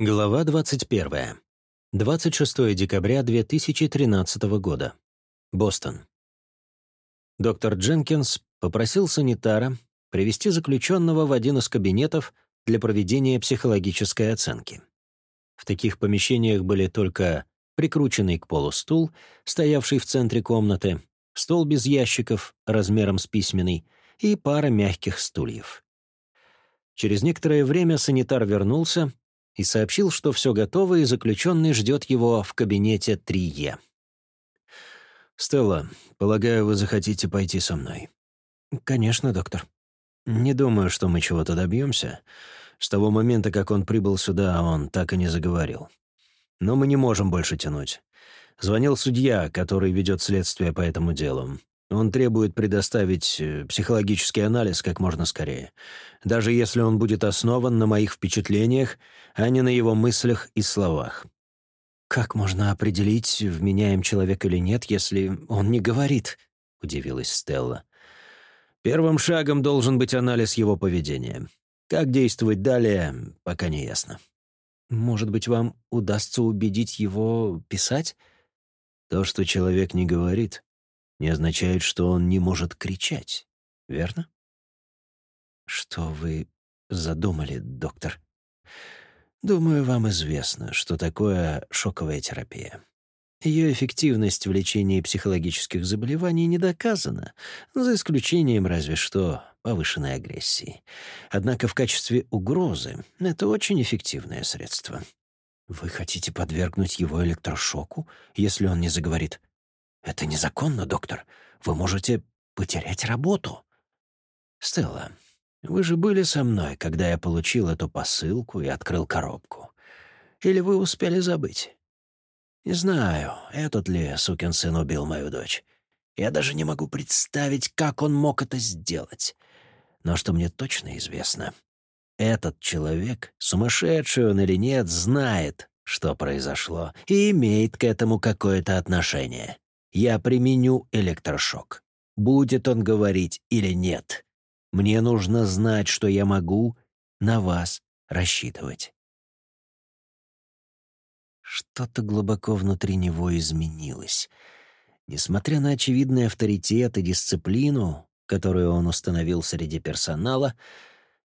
Глава 21. 26 декабря 2013 года. Бостон. Доктор Дженкинс попросил санитара привести заключенного в один из кабинетов для проведения психологической оценки. В таких помещениях были только прикрученный к полу стул, стоявший в центре комнаты, стол без ящиков размером с письменный и пара мягких стульев. Через некоторое время санитар вернулся и сообщил, что все готово, и заключенный ждет его в кабинете 3Е. «Стелла, полагаю, вы захотите пойти со мной?» «Конечно, доктор». «Не думаю, что мы чего-то добьемся. С того момента, как он прибыл сюда, он так и не заговорил. Но мы не можем больше тянуть. Звонил судья, который ведет следствие по этому делу. Он требует предоставить э, психологический анализ как можно скорее, даже если он будет основан на моих впечатлениях, а не на его мыслях и словах. «Как можно определить, вменяем человек или нет, если он не говорит?» — удивилась Стелла. «Первым шагом должен быть анализ его поведения. Как действовать далее, пока не ясно». «Может быть, вам удастся убедить его писать?» То, что человек не говорит, не означает, что он не может кричать, верно? Что вы задумали, доктор? Думаю, вам известно, что такое шоковая терапия. Ее эффективность в лечении психологических заболеваний не доказана, за исключением разве что повышенной агрессии. Однако в качестве угрозы это очень эффективное средство. Вы хотите подвергнуть его электрошоку, если он не заговорит? Это незаконно, доктор. Вы можете потерять работу. Стелла, вы же были со мной, когда я получил эту посылку и открыл коробку. Или вы успели забыть? Не знаю, этот ли сукин сын убил мою дочь. Я даже не могу представить, как он мог это сделать. Но что мне точно известно, этот человек, сумасшедший он или нет, знает, что произошло, и имеет к этому какое-то отношение я применю электрошок. Будет он говорить или нет. Мне нужно знать, что я могу на вас рассчитывать. Что-то глубоко внутри него изменилось. Несмотря на очевидный авторитет и дисциплину, которую он установил среди персонала,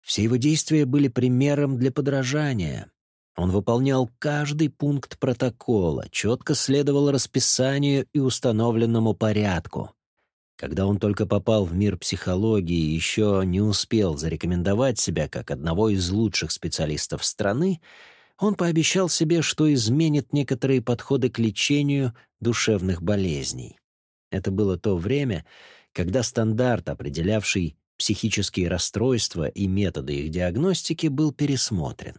все его действия были примером для подражания. Он выполнял каждый пункт протокола, четко следовал расписанию и установленному порядку. Когда он только попал в мир психологии и еще не успел зарекомендовать себя как одного из лучших специалистов страны, он пообещал себе, что изменит некоторые подходы к лечению душевных болезней. Это было то время, когда стандарт, определявший психические расстройства и методы их диагностики, был пересмотрен.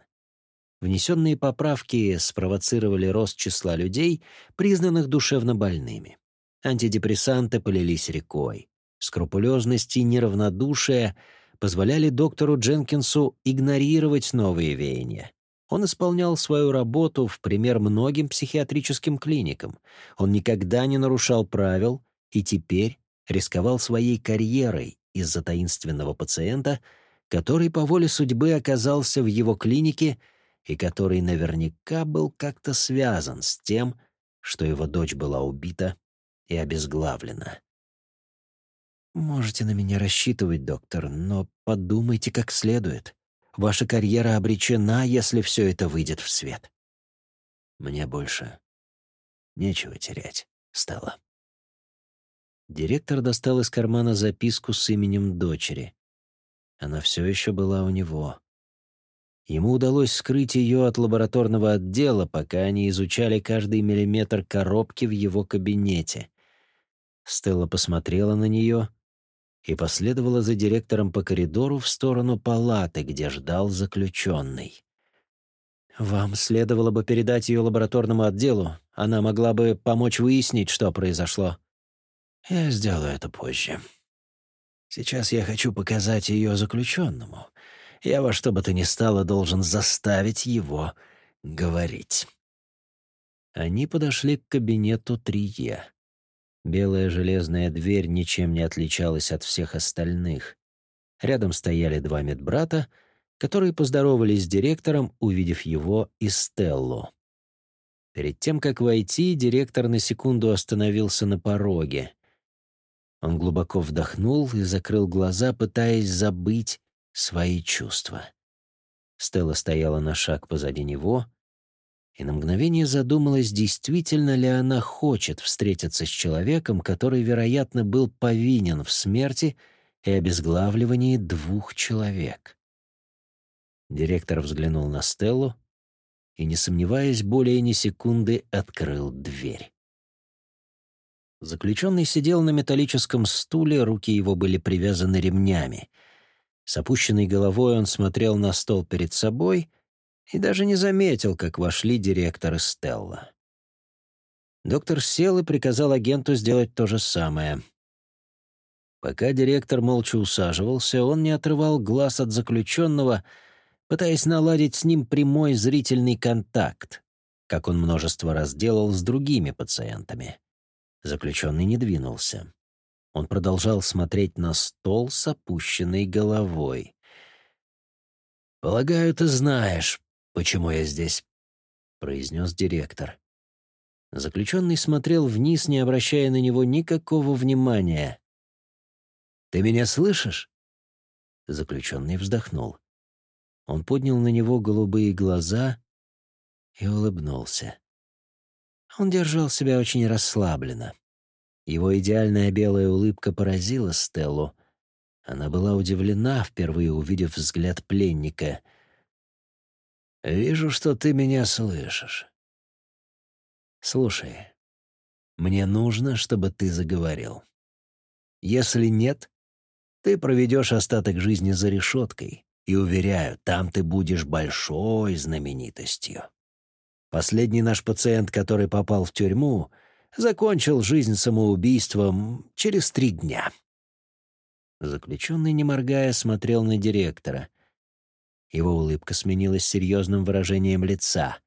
Внесенные поправки спровоцировали рост числа людей, признанных душевно больными. Антидепрессанты полились рекой. Скрупулезность и неравнодушие позволяли доктору Дженкинсу игнорировать новые веяния. Он исполнял свою работу в пример многим психиатрическим клиникам. Он никогда не нарушал правил и теперь рисковал своей карьерой из-за таинственного пациента, который по воле судьбы оказался в его клинике — и который наверняка был как-то связан с тем, что его дочь была убита и обезглавлена. «Можете на меня рассчитывать, доктор, но подумайте как следует. Ваша карьера обречена, если все это выйдет в свет». «Мне больше нечего терять, Стелла». Директор достал из кармана записку с именем дочери. Она все еще была у него. Ему удалось скрыть ее от лабораторного отдела, пока они изучали каждый миллиметр коробки в его кабинете. Стелла посмотрела на нее и последовала за директором по коридору в сторону палаты, где ждал заключенный. «Вам следовало бы передать ее лабораторному отделу. Она могла бы помочь выяснить, что произошло». «Я сделаю это позже. Сейчас я хочу показать ее заключенному». Я во что бы то ни стало должен заставить его говорить. Они подошли к кабинету Трие. Белая железная дверь ничем не отличалась от всех остальных. Рядом стояли два медбрата, которые поздоровались с директором, увидев его и Стеллу. Перед тем, как войти, директор на секунду остановился на пороге. Он глубоко вдохнул и закрыл глаза, пытаясь забыть свои чувства. Стелла стояла на шаг позади него и на мгновение задумалась, действительно ли она хочет встретиться с человеком, который, вероятно, был повинен в смерти и обезглавливании двух человек. Директор взглянул на Стеллу и, не сомневаясь более ни секунды, открыл дверь. Заключенный сидел на металлическом стуле, руки его были привязаны ремнями. С опущенной головой он смотрел на стол перед собой и даже не заметил, как вошли директор и Стелла. Доктор сел и приказал агенту сделать то же самое. Пока директор молча усаживался, он не отрывал глаз от заключенного — пытаясь наладить с ним прямой зрительный контакт, как он множество раз делал с другими пациентами. Заключенный не двинулся. Он продолжал смотреть на стол с опущенной головой. «Полагаю, ты знаешь, почему я здесь», — произнес директор. Заключенный смотрел вниз, не обращая на него никакого внимания. «Ты меня слышишь?» Заключенный вздохнул. Он поднял на него голубые глаза и улыбнулся. Он держал себя очень расслабленно. Его идеальная белая улыбка поразила Стеллу. Она была удивлена, впервые увидев взгляд пленника. «Вижу, что ты меня слышишь. Слушай, мне нужно, чтобы ты заговорил. Если нет, ты проведешь остаток жизни за решеткой, и уверяю, там ты будешь большой знаменитостью. Последний наш пациент, который попал в тюрьму, закончил жизнь самоубийством через три дня. Заключенный, не моргая, смотрел на директора. Его улыбка сменилась серьезным выражением лица.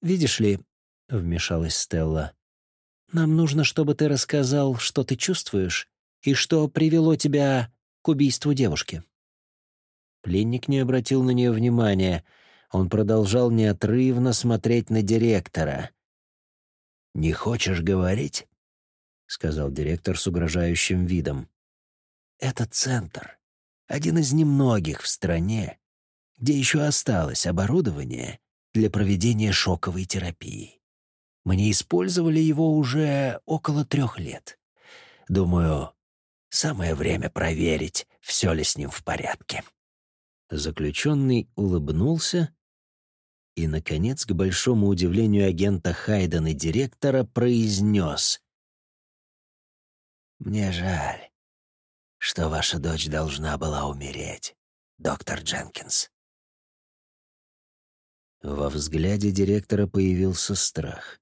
«Видишь ли», — вмешалась Стелла, — «нам нужно, чтобы ты рассказал, что ты чувствуешь и что привело тебя к убийству девушки». Пленник не обратил на нее внимания. Он продолжал неотрывно смотреть на директора. «Не хочешь говорить?» — сказал директор с угрожающим видом. «Это центр, один из немногих в стране, где еще осталось оборудование для проведения шоковой терапии. Мы не использовали его уже около трех лет. Думаю, самое время проверить, все ли с ним в порядке». Заключенный улыбнулся и, наконец, к большому удивлению агента Хайдена и директора, произнес. «Мне жаль, что ваша дочь должна была умереть, доктор Дженкинс». Во взгляде директора появился страх.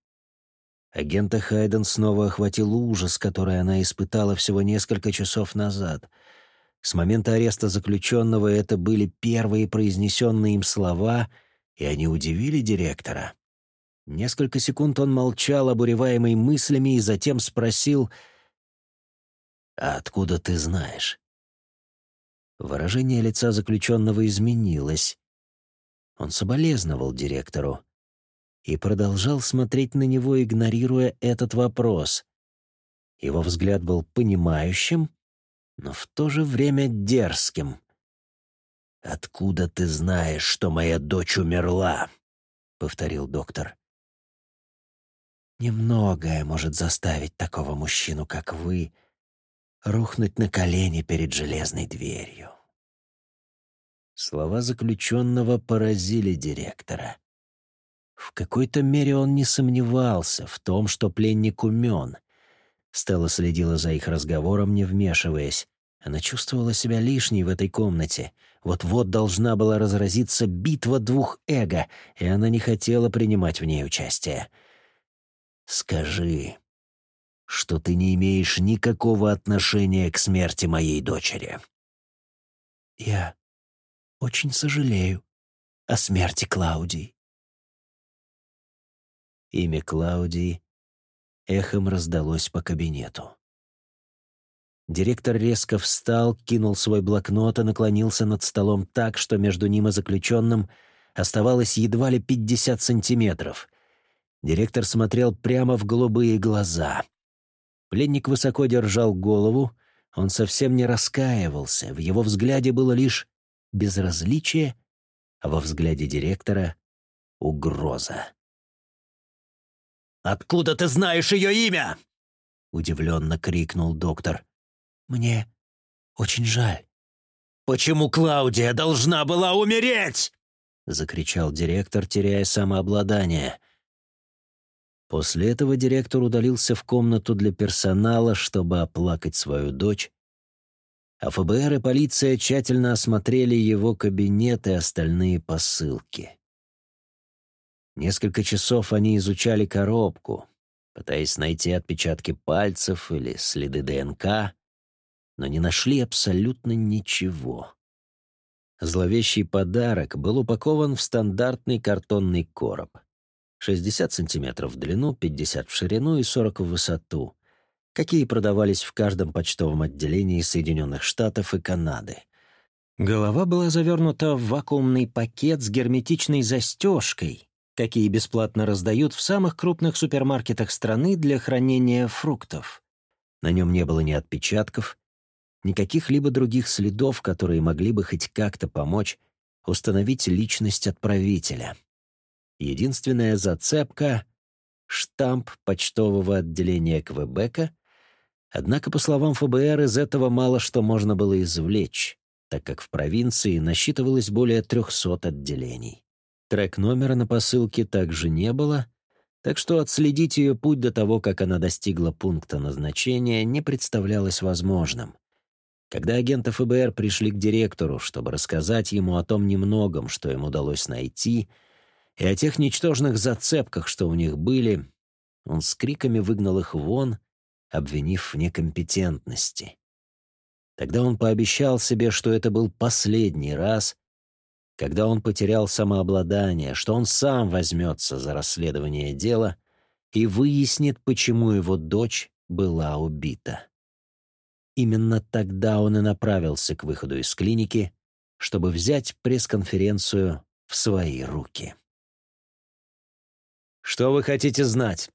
Агента Хайден снова охватил ужас, который она испытала всего несколько часов назад — с момента ареста заключенного это были первые произнесенные им слова, и они удивили директора. Несколько секунд он молчал, обуреваемый мыслями, и затем спросил, «А откуда ты знаешь?» Выражение лица заключенного изменилось. Он соболезновал директору и продолжал смотреть на него, игнорируя этот вопрос. Его взгляд был понимающим, но в то же время дерзким. «Откуда ты знаешь, что моя дочь умерла?» — повторил доктор. «Немногое может заставить такого мужчину, как вы, рухнуть на колени перед железной дверью». Слова заключенного поразили директора. В какой-то мере он не сомневался в том, что пленник умен — Стелла следила за их разговором, не вмешиваясь. Она чувствовала себя лишней в этой комнате. Вот-вот должна была разразиться битва двух эго, и она не хотела принимать в ней участие. «Скажи, что ты не имеешь никакого отношения к смерти моей дочери». «Я очень сожалею о смерти Клаудии». Имя Клаудии эхом раздалось по кабинету. Директор резко встал, кинул свой блокнот и наклонился над столом так, что между ним и заключенным оставалось едва ли 50 сантиметров. Директор смотрел прямо в голубые глаза. Пленник высоко держал голову, он совсем не раскаивался, в его взгляде было лишь безразличие, а во взгляде директора — угроза. «Откуда ты знаешь ее имя?» — удивленно крикнул доктор. «Мне очень жаль». «Почему Клаудия должна была умереть?» — закричал директор, теряя самообладание. После этого директор удалился в комнату для персонала, чтобы оплакать свою дочь, а ФБР и полиция тщательно осмотрели его кабинет и остальные посылки. Несколько часов они изучали коробку, пытаясь найти отпечатки пальцев или следы ДНК, но не нашли абсолютно ничего. Зловещий подарок был упакован в стандартный картонный короб. 60 сантиметров в длину, 50 в ширину и 40 в высоту, какие продавались в каждом почтовом отделении Соединенных Штатов и Канады. Голова была завернута в вакуумный пакет с герметичной застежкой, какие бесплатно раздают в самых крупных супермаркетах страны для хранения фруктов. На нем не было ни отпечатков, ни каких-либо других следов, которые могли бы хоть как-то помочь установить личность отправителя. Единственная зацепка — штамп почтового отделения Квебека, однако, по словам ФБР, из этого мало что можно было извлечь, так как в провинции насчитывалось более 300 отделений. Трек номера на посылке также не было, так что отследить ее путь до того, как она достигла пункта назначения, не представлялось возможным. Когда агенты ФБР пришли к директору, чтобы рассказать ему о том немногом, что им удалось найти, и о тех ничтожных зацепках, что у них были, он с криками выгнал их вон, обвинив в некомпетентности. Тогда он пообещал себе, что это был последний раз, когда он потерял самообладание, что он сам возьмется за расследование дела и выяснит, почему его дочь была убита. Именно тогда он и направился к выходу из клиники, чтобы взять пресс-конференцию в свои руки. «Что вы хотите знать?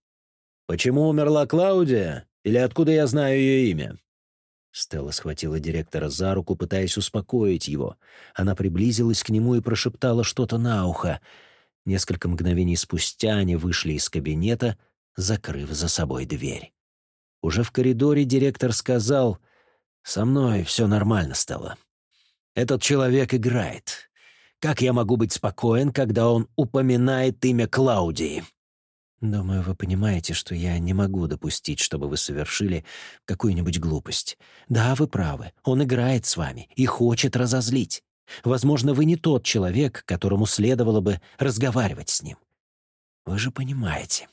Почему умерла Клаудия? Или откуда я знаю ее имя?» Стелла схватила директора за руку, пытаясь успокоить его. Она приблизилась к нему и прошептала что-то на ухо. Несколько мгновений спустя они вышли из кабинета, закрыв за собой дверь. Уже в коридоре директор сказал, «Со мной все нормально, Стелла. Этот человек играет. Как я могу быть спокоен, когда он упоминает имя Клаудии?» Думаю, вы понимаете, что я не могу допустить, чтобы вы совершили какую-нибудь глупость. Да, вы правы. Он играет с вами и хочет разозлить. Возможно, вы не тот человек, которому следовало бы разговаривать с ним. Вы же понимаете,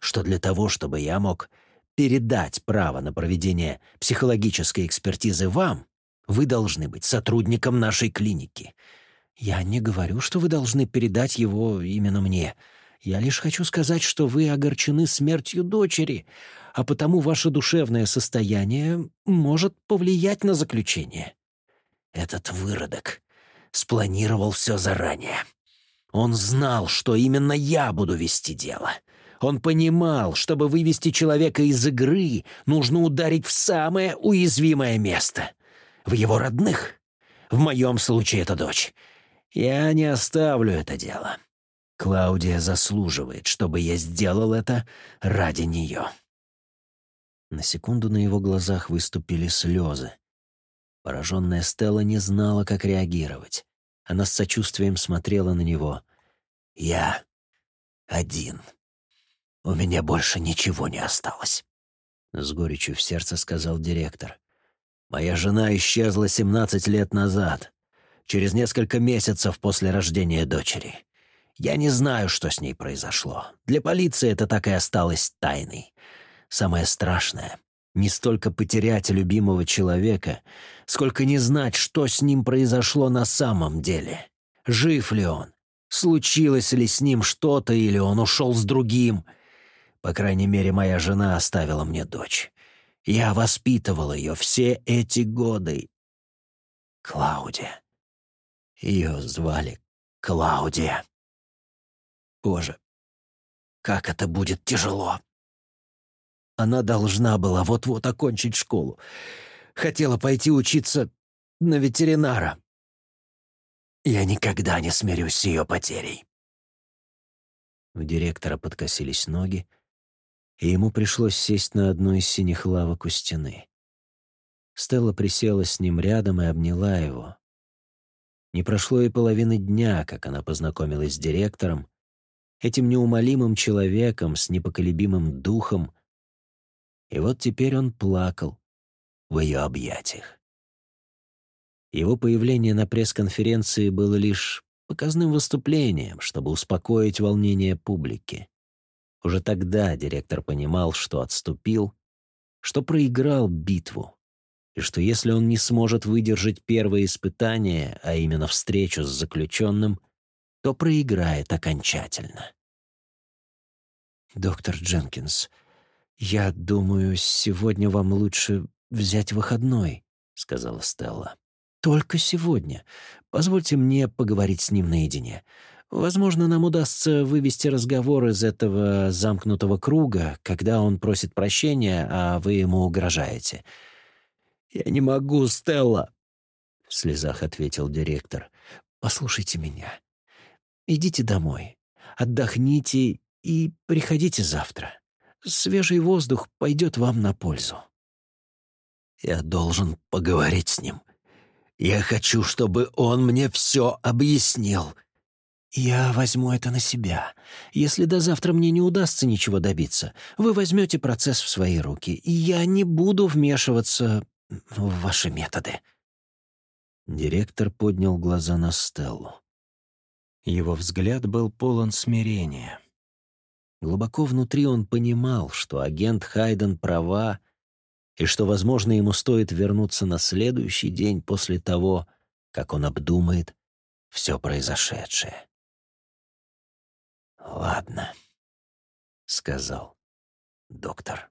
что для того, чтобы я мог передать право на проведение психологической экспертизы вам, вы должны быть сотрудником нашей клиники. Я не говорю, что вы должны передать его именно мне — я лишь хочу сказать, что вы огорчены смертью дочери, а потому ваше душевное состояние может повлиять на заключение. Этот выродок спланировал все заранее. Он знал, что именно я буду вести дело. Он понимал, чтобы вывести человека из игры, нужно ударить в самое уязвимое место. В его родных. В моем случае это дочь. Я не оставлю это дело. Клаудия заслуживает, чтобы я сделал это ради нее. На секунду на его глазах выступили слезы. Пораженная Стелла не знала, как реагировать. Она с сочувствием смотрела на него. «Я один. У меня больше ничего не осталось», — с горечью в сердце сказал директор. «Моя жена исчезла 17 лет назад, через несколько месяцев после рождения дочери. Я не знаю, что с ней произошло. Для полиции это так и осталось тайной. Самое страшное — не столько потерять любимого человека, сколько не знать, что с ним произошло на самом деле. Жив ли он? Случилось ли с ним что-то, или он ушел с другим? По крайней мере, моя жена оставила мне дочь. Я воспитывал ее все эти годы. Клаудия. Ее звали Клаудия. Боже, как это будет тяжело. Она должна была вот-вот окончить школу. Хотела пойти учиться на ветеринара. Я никогда не смирюсь с ее потерей. У директора подкосились ноги, и ему пришлось сесть на одну из синих лавок у стены. Стелла присела с ним рядом и обняла его. Не прошло и половины дня, как она познакомилась с директором, этим неумолимым человеком с непоколебимым духом, и вот теперь он плакал в ее объятиях. Его появление на пресс-конференции было лишь показным выступлением, чтобы успокоить волнение публики. Уже тогда директор понимал, что отступил, что проиграл битву, и что если он не сможет выдержать первое испытание, а именно встречу с заключенным, то проиграет окончательно. «Доктор Дженкинс, я думаю, сегодня вам лучше взять выходной», — сказала Стелла. Только сегодня. Позвольте мне поговорить с ним наедине. Возможно, нам удастся вывести разговор из этого замкнутого круга, когда он просит прощения, а вы ему угрожаете. «Я не могу, Стелла!» — в слезах ответил директор. «Послушайте меня. Идите домой, отдохните и приходите завтра. Свежий воздух пойдет вам на пользу». «Я должен поговорить с ним», я хочу, чтобы он мне все объяснил». «Я возьму это на себя. Если до завтра мне не удастся ничего добиться, вы возьмете процесс в свои руки, и я не буду вмешиваться в ваши методы». Директор поднял глаза на Стеллу. Его взгляд был полон смирения. Глубоко внутри он понимал, что агент Хайден права, и что, возможно, ему стоит вернуться на следующий день после того, как он обдумает все произошедшее. «Ладно», — сказал доктор.